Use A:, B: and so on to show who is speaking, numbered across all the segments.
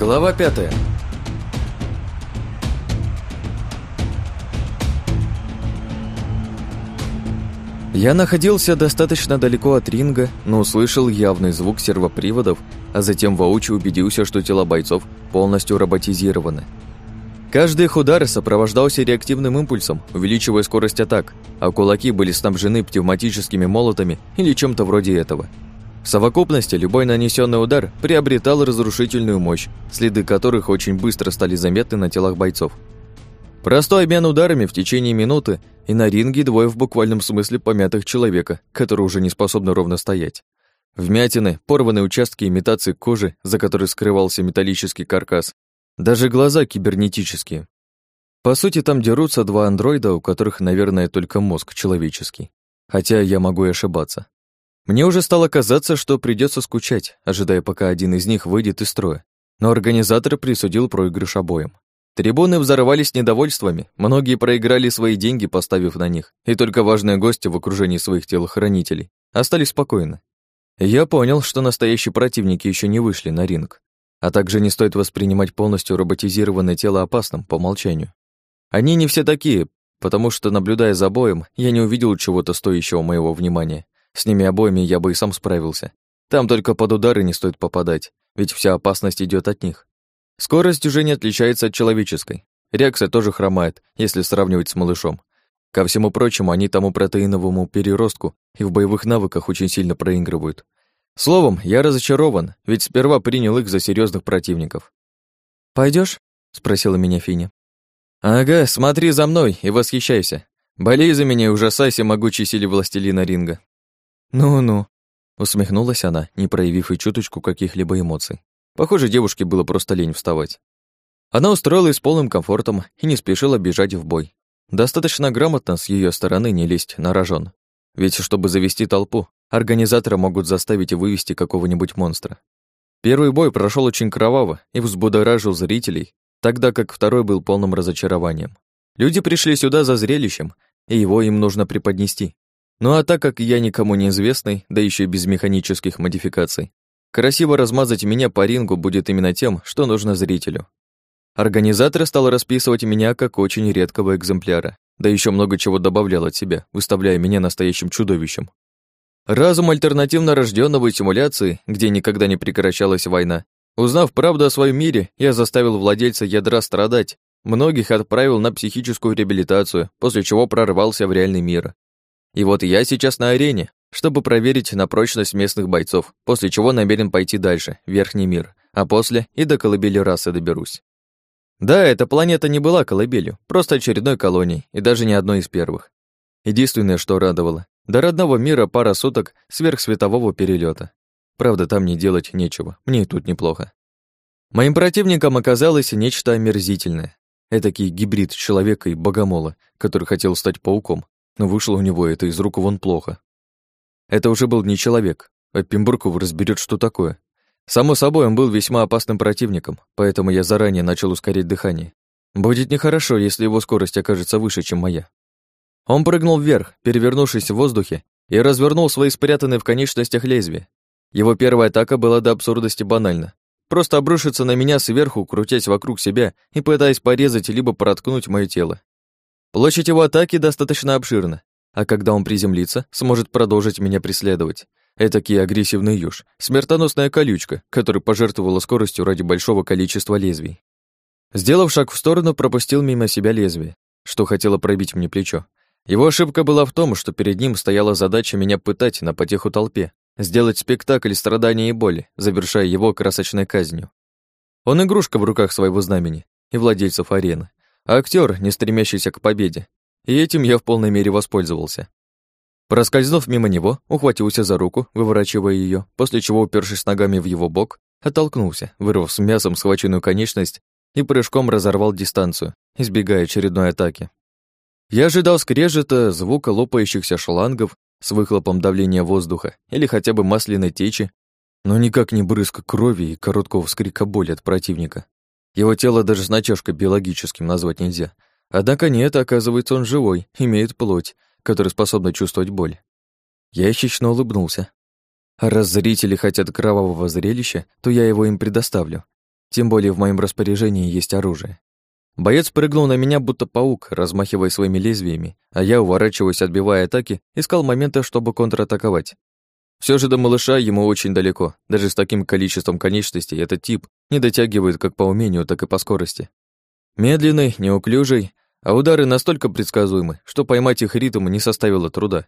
A: Глава пятая. Я находился достаточно далеко от ринга, но услышал явный звук сервоприводов, а затем воочию убедился, что тела бойцов полностью роботизированы. Каждый их удар сопровождался реактивным импульсом, увеличивая скорость атак, а кулаки были снабжены пневматическими молотами или чем-то вроде этого. В совокупности любой нанесенный удар приобретал разрушительную мощь, следы которых очень быстро стали заметны на телах бойцов. Простой обмен ударами в течение минуты, и на ринге двое в буквальном смысле помятых человека, которые уже не способны ровно стоять. Вмятины, порванные участки имитации кожи, за которой скрывался металлический каркас, даже глаза кибернетические. По сути, там дерутся два андроида, у которых, наверное, только мозг человеческий. Хотя я могу и ошибаться. Мне уже стало казаться, что придется скучать, ожидая, пока один из них выйдет из строя. Но организатор присудил проигрыш обоим. Трибуны взорвались недовольствами, многие проиграли свои деньги, поставив на них, и только важные гости в окружении своих телохранителей остались спокойны. Я понял, что настоящие противники еще не вышли на ринг, а также не стоит воспринимать полностью роботизированное тело опасным по умолчанию. Они не все такие, потому что, наблюдая за боем, я не увидел чего-то стоящего моего внимания. С ними обоими я бы и сам справился. Там только под удары не стоит попадать, ведь вся опасность идет от них. Скорость уже не отличается от человеческой. Реакция тоже хромает, если сравнивать с малышом. Ко всему прочему, они тому протеиновому переростку и в боевых навыках очень сильно проигрывают. Словом, я разочарован, ведь сперва принял их за серьезных противников. Пойдешь? спросила меня Финя. Ага, смотри за мной и восхищайся. Болей за меня и ужасайся могучей силе властелина ринга. Ну-ну, усмехнулась она, не проявив и чуточку каких-либо эмоций. Похоже, девушке было просто лень вставать. Она устроилась с полным комфортом и не спешила бежать в бой. Достаточно грамотно с ее стороны не лезть на рожон. Ведь чтобы завести толпу, организаторы могут заставить и вывести какого-нибудь монстра. Первый бой прошел очень кроваво и взбудоражил зрителей, тогда как второй был полным разочарованием. Люди пришли сюда за зрелищем, и его им нужно преподнести. Ну а так как я никому не известный, да еще и без механических модификаций, Красиво размазать меня по рингу будет именно тем, что нужно зрителю. Организатор стал расписывать меня как очень редкого экземпляра, да еще много чего добавлял от себя, выставляя меня настоящим чудовищем. Разум альтернативно рожденного симуляции, где никогда не прекращалась война. Узнав правду о своем мире, я заставил владельца ядра страдать, многих отправил на психическую реабилитацию, после чего прорвался в реальный мир. И вот я сейчас на арене, чтобы проверить на прочность местных бойцов, после чего намерен пойти дальше, в Верхний мир, а после и до колыбели расы доберусь. Да, эта планета не была колыбелью, просто очередной колонией, и даже не одной из первых. Единственное, что радовало, до родного мира пара суток сверхсветового перелета. Правда, там не делать нечего, мне и тут неплохо. Моим противником оказалось нечто омерзительное. Этакий гибрид человека и богомола, который хотел стать пауком, но вышло у него это из рук вон плохо. Это уже был не человек, а Пимбурков разберет, что такое. Само собой, он был весьма опасным противником, поэтому я заранее начал ускорить дыхание. Будет нехорошо, если его скорость окажется выше, чем моя. Он прыгнул вверх, перевернувшись в воздухе, и развернул свои спрятанные в конечностях лезвия. Его первая атака была до абсурдности банальна. Просто обрушиться на меня сверху, крутясь вокруг себя и пытаясь порезать либо проткнуть мое тело. Площадь его атаки достаточно обширна, а когда он приземлится, сможет продолжить меня преследовать. Этакий агрессивный юж, смертоносная колючка, которая пожертвовала скоростью ради большого количества лезвий. Сделав шаг в сторону, пропустил мимо себя лезвие, что хотело пробить мне плечо. Его ошибка была в том, что перед ним стояла задача меня пытать на потеху толпе, сделать спектакль страдания и боли, завершая его красочной казнью. Он игрушка в руках своего знамени и владельцев арены, актер, не стремящийся к победе, и этим я в полной мере воспользовался. Проскользнув мимо него, ухватился за руку, выворачивая ее, после чего, упершись ногами в его бок, оттолкнулся, вырвав с мясом схваченную конечность и прыжком разорвал дистанцию, избегая очередной атаки. Я ожидал скрежета, звука лопающихся шлангов с выхлопом давления воздуха или хотя бы масляной течи, но никак не брызг крови и короткого вскрика боли от противника. Его тело даже с начашкой биологическим назвать нельзя — Однако нет, оказывается, он живой, имеет плоть, которая способна чувствовать боль. Я хищно улыбнулся. Раз зрители хотят кровавого зрелища, то я его им предоставлю. тем более в моем распоряжении есть оружие. Боец прыгнул на меня, будто паук, размахивая своими лезвиями, а я, уворачиваясь, отбивая атаки, искал момента, чтобы контратаковать. Все же до малыша ему очень далеко. Даже с таким количеством конечностей этот тип не дотягивает как по умению, так и по скорости. Медленный, неуклюжий, а удары настолько предсказуемы, что поймать их ритм не составило труда.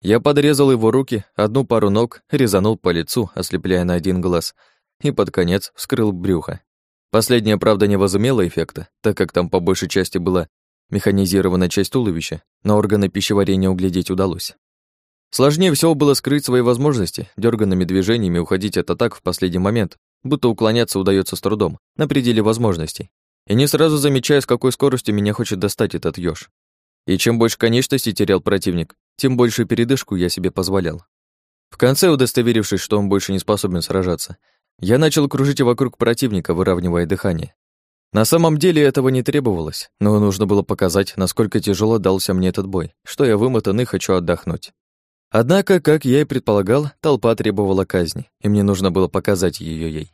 A: Я подрезал его руки, одну пару ног, резанул по лицу, ослепляя на один глаз, и под конец вскрыл брюхо. Последняя, правда, не возымела эффекта, так как там по большей части была механизированная часть туловища, но органы пищеварения углядеть удалось. Сложнее всего было скрыть свои возможности, дерганными движениями уходить от атак в последний момент, будто уклоняться удается с трудом, на пределе возможностей. И не сразу замечая, с какой скоростью меня хочет достать этот ёж. И чем больше конечностей терял противник, тем большую передышку я себе позволял. В конце, удостоверившись, что он больше не способен сражаться, я начал кружить вокруг противника, выравнивая дыхание. На самом деле этого не требовалось, но нужно было показать, насколько тяжело дался мне этот бой, что я вымотан и хочу отдохнуть. Однако, как я и предполагал, толпа требовала казни, и мне нужно было показать ее ей.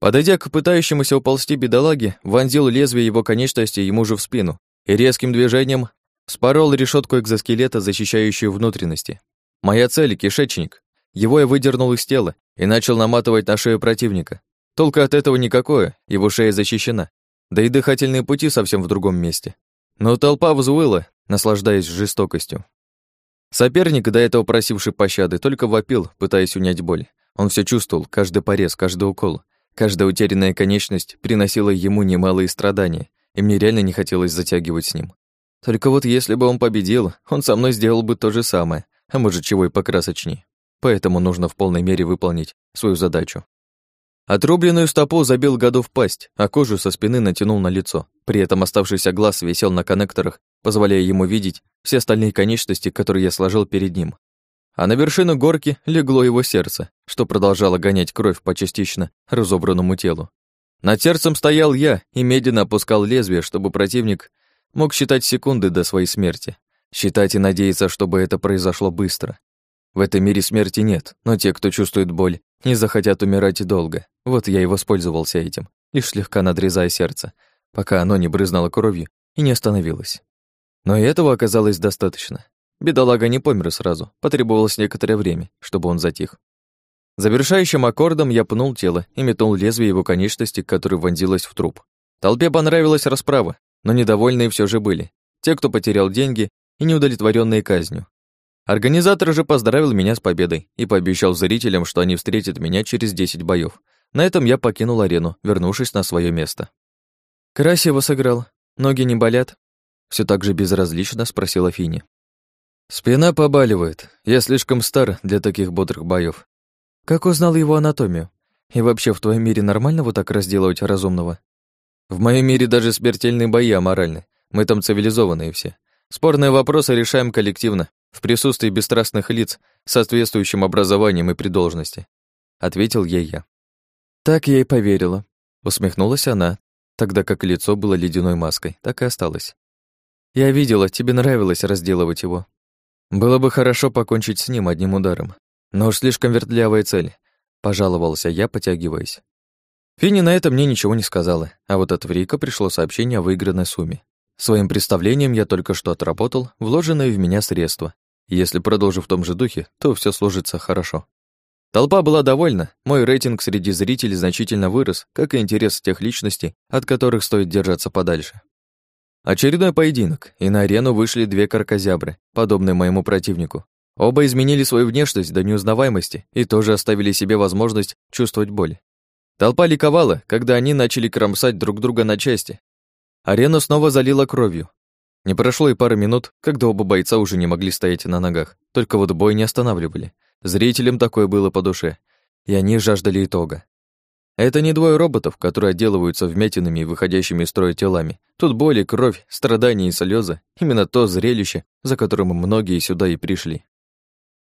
A: Подойдя к пытающемуся уползти бедолаге, вонзил лезвие его конечности ему же в спину и резким движением спорол решетку экзоскелета, защищающую внутренности. Моя цель — кишечник. Его я выдернул из тела и начал наматывать на шею противника. Толка от этого никакое, его шея защищена, да и дыхательные пути совсем в другом месте. Но толпа взвыла, наслаждаясь жестокостью. Соперник, до этого просивший пощады, только вопил, пытаясь унять боль. Он все чувствовал, каждый порез, каждый укол, каждая утерянная конечность приносила ему немалые страдания, и мне реально не хотелось затягивать с ним. Только вот если бы он победил, он со мной сделал бы то же самое, а может, чего и покрасочней. Поэтому нужно в полной мере выполнить свою задачу. Отрубленную стопу забил году в пасть, а кожу со спины натянул на лицо. При этом оставшийся глаз висел на коннекторах, позволяя ему видеть все остальные конечности, которые я сложил перед ним. А на вершину горки легло его сердце, что продолжало гонять кровь по частично разобранному телу. Над сердцем стоял я и медленно опускал лезвие, чтобы противник мог считать секунды до своей смерти. Считать и надеяться, чтобы это произошло быстро. В этом мире смерти нет, но те, кто чувствует боль, не захотят умирать долго. Вот я и воспользовался этим, лишь слегка надрезая сердце, пока оно не брызнуло кровью и не остановилось. Но и этого оказалось достаточно. Бедолага не помер сразу, потребовалось некоторое время, чтобы он затих. Завершающим аккордом я пнул тело и метнул лезвие его конечности, которое вонзилось в труп. Толпе понравилась расправа, но недовольные все же были. Те, кто потерял деньги и неудовлетворенные казнью. Организатор же поздравил меня с победой и пообещал зрителям, что они встретят меня через 10 боев. На этом я покинул арену, вернувшись на свое место. «Красиво сыграл. Ноги не болят?» Все так же безразлично спросила Фини. «Спина побаливает. Я слишком стар для таких бодрых боев. Как узнал его анатомию? И вообще, в твоем мире нормально вот так разделывать разумного? В моем мире даже смертельные бои аморальны. Мы там цивилизованные все. Спорные вопросы решаем коллективно, в присутствии бесстрастных лиц с соответствующим образованием и при должности. Ответил ей я. Так я и поверила. Усмехнулась она, тогда как лицо было ледяной маской, так и осталось. Я видела, тебе нравилось разделывать его. Было бы хорошо покончить с ним одним ударом, но уж слишком вертлявая цель, пожаловался я, потягиваясь. Финни на это мне ничего не сказала, а вот от Врика пришло сообщение о выигранной сумме. Своим представлением я только что отработал вложенные в меня средства. Если продолжу в том же духе, то все сложится хорошо. Толпа была довольна, мой рейтинг среди зрителей значительно вырос, как и интерес тех личностей, от которых стоит держаться подальше. Очередной поединок, и на арену вышли две каркозябры, подобные моему противнику. Оба изменили свою внешность до неузнаваемости и тоже оставили себе возможность чувствовать боль. Толпа ликовала, когда они начали кромсать друг друга на части. Арену снова залила кровью. Не прошло и пары минут, когда оба бойца уже не могли стоять на ногах, только вот бой не останавливали. Зрителям такое было по душе, и они жаждали итога. Это не двое роботов, которые отделываются вмятинами и выходящими из строя телами. Тут боли, кровь, страдания и слезы. Именно то зрелище, за которым многие сюда и пришли.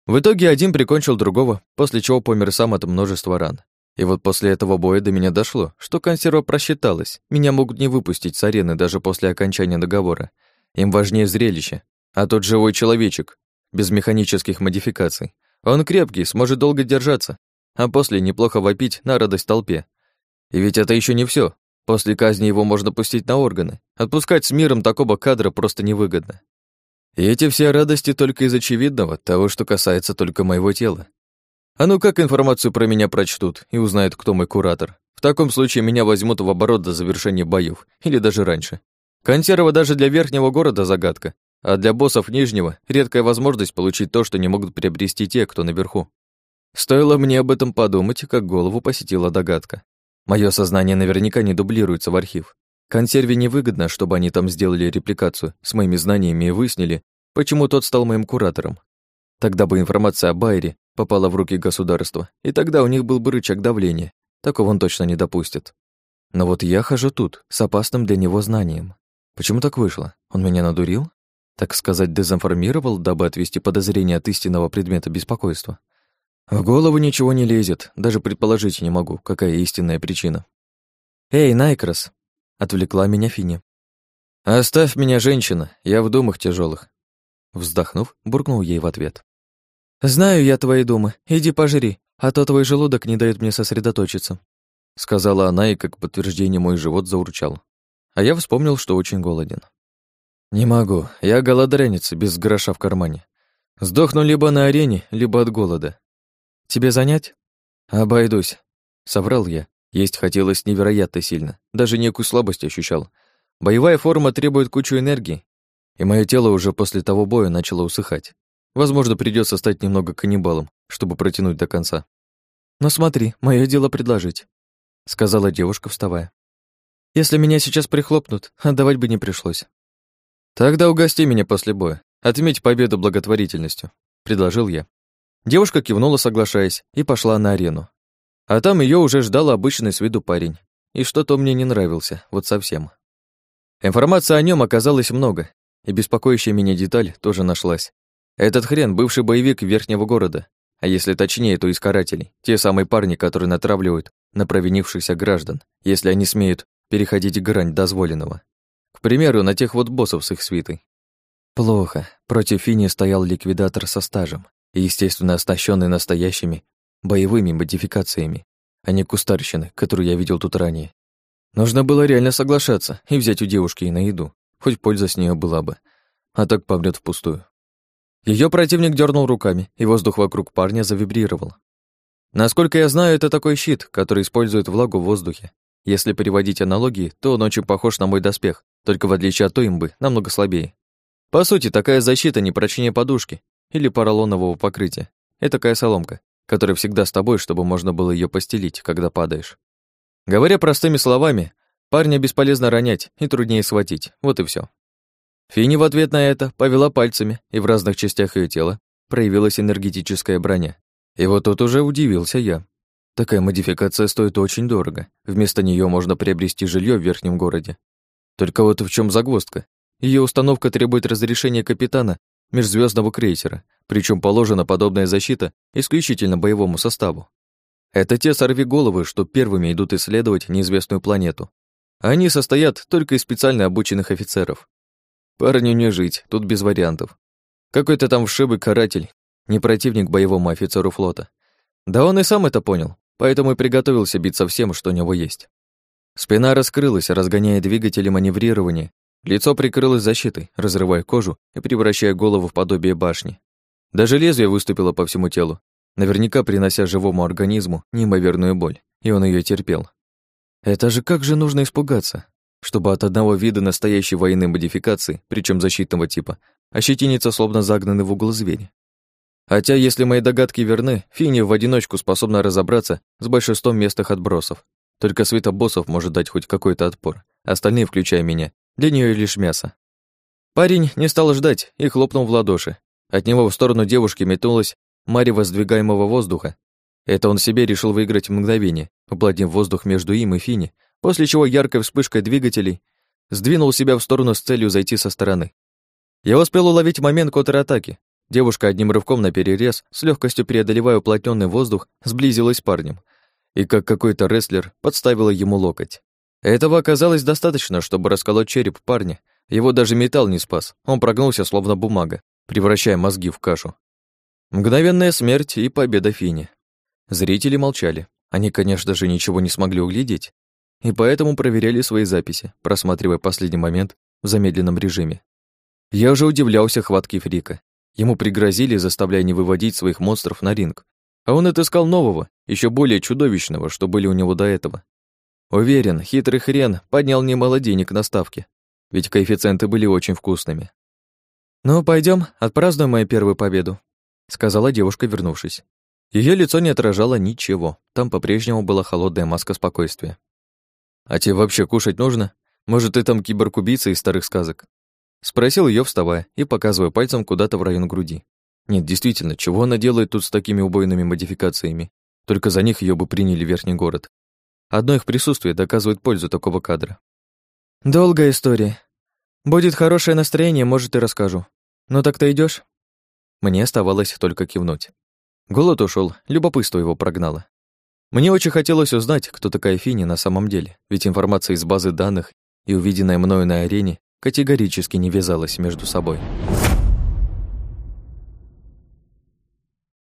A: В итоге один прикончил другого, после чего помер сам от множества ран. И вот после этого боя до меня дошло, что консерва просчиталась. Меня могут не выпустить с арены даже после окончания договора. Им важнее зрелище. А тот живой человечек, без механических модификаций. Он крепкий, сможет долго держаться, а после неплохо вопить на радость толпе. И ведь это еще не все. После казни его можно пустить на органы. Отпускать с миром такого кадра просто невыгодно. И эти все радости только из очевидного, того, что касается только моего тела. А ну как информацию про меня прочтут и узнают, кто мой куратор? В таком случае меня возьмут в оборот до завершения боев, или даже раньше. Консерва даже для верхнего города загадка, а для боссов нижнего редкая возможность получить то, что не могут приобрести те, кто наверху. Стоило мне об этом подумать, как голову посетила догадка. Мое сознание наверняка не дублируется в архив. Консерве невыгодно, чтобы они там сделали репликацию с моими знаниями и выяснили, почему тот стал моим куратором. Тогда бы информация о Байере попала в руки государства, и тогда у них был бы рычаг давления. Такого он точно не допустит. Но вот я хожу тут, с опасным для него знанием. Почему так вышло? Он меня надурил? Так сказать, дезинформировал, дабы отвести подозрение от истинного предмета беспокойства? В голову ничего не лезет, даже предположить не могу, какая истинная причина. «Эй, Найкрос!» Отвлекла меня Фини. «Оставь меня, женщина, я в думах тяжелых. Вздохнув, буркнул ей в ответ. «Знаю я твои думы, иди пожри, а то твой желудок не дает мне сосредоточиться», сказала она, и как подтверждение мой живот заурчал. А я вспомнил, что очень голоден. «Не могу, я голодрянец, без гроша в кармане. Сдохну либо на арене, либо от голода. Тебе занять?» «Обойдусь», — соврал я, есть хотелось невероятно сильно, даже некую слабость ощущал. Боевая форма требует кучу энергии, и мое тело уже после того боя начало усыхать. Возможно, придется стать немного каннибалом, чтобы протянуть до конца. «Но смотри, мое дело предложить», — сказала девушка, вставая. «Если меня сейчас прихлопнут, отдавать бы не пришлось». «Тогда угости меня после боя. Отметь победу благотворительностью», — предложил я. Девушка кивнула, соглашаясь, и пошла на арену. А там ее уже ждал обычный с виду парень. И что-то мне не нравился, вот совсем. Информации о нем оказалось много, и беспокоящая меня деталь тоже нашлась. Этот хрен — бывший боевик верхнего города, а если точнее, то из карателей, те самые парни, которые натравливают на провинившихся граждан, если они смеют переходить грань дозволенного. К примеру, на тех вот боссов с их свитой. Плохо. Против Фини стоял ликвидатор со стажем, естественно, оснащенный настоящими боевыми модификациями, а не кустарщины, которую я видел тут ранее. Нужно было реально соглашаться и взять у девушки и на еду, хоть польза с нее была бы, а так погнет впустую. Ее противник дернул руками, и воздух вокруг парня завибрировал. Насколько я знаю, это такой щит, который использует влагу в воздухе. Если переводить аналогии, то он очень похож на мой доспех, только в отличие от той имбы, намного слабее. По сути, такая защита не прочнее подушки или поролонового покрытия. Это такая соломка, которая всегда с тобой, чтобы можно было ее постелить, когда падаешь. Говоря простыми словами, парня бесполезно ронять и труднее схватить, вот и все. Фини в ответ на это повела пальцами, и в разных частях ее тела проявилась энергетическая броня. И вот тут уже удивился я. Такая модификация стоит очень дорого. Вместо нее можно приобрести жилье в верхнем городе. Только вот в чем загвоздка. Ее установка требует разрешения капитана межзвездного крейсера, причем положена подобная защита исключительно боевому составу. Это те сорвиголовы, что первыми идут исследовать неизвестную планету. Они состоят только из специально обученных офицеров. Парню не жить, тут без вариантов. Какой-то там вшибый каратель, не противник боевому офицеру флота. Да он и сам это понял, поэтому и приготовился биться всем, что у него есть. Спина раскрылась, разгоняя двигатели маневрирования Лицо прикрылось защитой, разрывая кожу и превращая голову в подобие башни. Даже лезвие выступило по всему телу, наверняка принося живому организму неимоверную боль, и он ее терпел. Это же как же нужно испугаться, чтобы от одного вида настоящей военной модификации, причем защитного типа, ощетиниться словно загнанный в угол зверь. Хотя, если мои догадки верны, Фини в одиночку способна разобраться с большинством местных отбросов. Только свита боссов может дать хоть какой-то отпор. Остальные, включая меня, для нее лишь мясо. Парень не стал ждать и хлопнул в ладоши. От него в сторону девушки метнулась марево сдвигаемого воздуха. Это он себе решил выиграть мгновение, уплотнив воздух между им и Фини, после чего яркой вспышкой двигателей сдвинул себя в сторону с целью зайти со стороны. Я успел уловить момент контратаки. Девушка одним рывком на перерез, с легкостью преодолевая уплотненный воздух, сблизилась с парнем. И как какой-то рестлер подставила ему локоть. Этого оказалось достаточно, чтобы расколоть череп парня. Его даже металл не спас. Он прогнулся, словно бумага, превращая мозги в кашу. Мгновенная смерть и победа Фини. Зрители молчали. Они, конечно же, ничего не смогли углядеть, и поэтому проверяли свои записи, просматривая последний момент в замедленном режиме. Я уже удивлялся хватке Фрика. Ему пригрозили, заставляя не выводить своих монстров на ринг, а он отыскал нового, еще более чудовищного, что были у него до этого. Уверен, хитрый хрен поднял немало денег на ставке, ведь коэффициенты были очень вкусными. «Ну, пойдем, отпразднуем мою первую победу», сказала девушка, вернувшись. Ее лицо не отражало ничего, там по-прежнему была холодная маска спокойствия. «А тебе вообще кушать нужно? Может, ты там киборг-убийца из старых сказок?» Спросил ее, вставая и показывая пальцем куда-то в район груди. Нет, действительно, чего она делает тут с такими убойными модификациями? Только за них ее бы приняли в верхний город. Одно их присутствие доказывает пользу такого кадра. «Долгая история. Будет хорошее настроение, может, и расскажу. Ну так ты идешь? Мне оставалось только кивнуть. Голод ушел, любопытство его прогнало. Мне очень хотелось узнать, кто такая Фини на самом деле, ведь информация из базы данных и увиденная мною на арене категорически не вязалась между собой.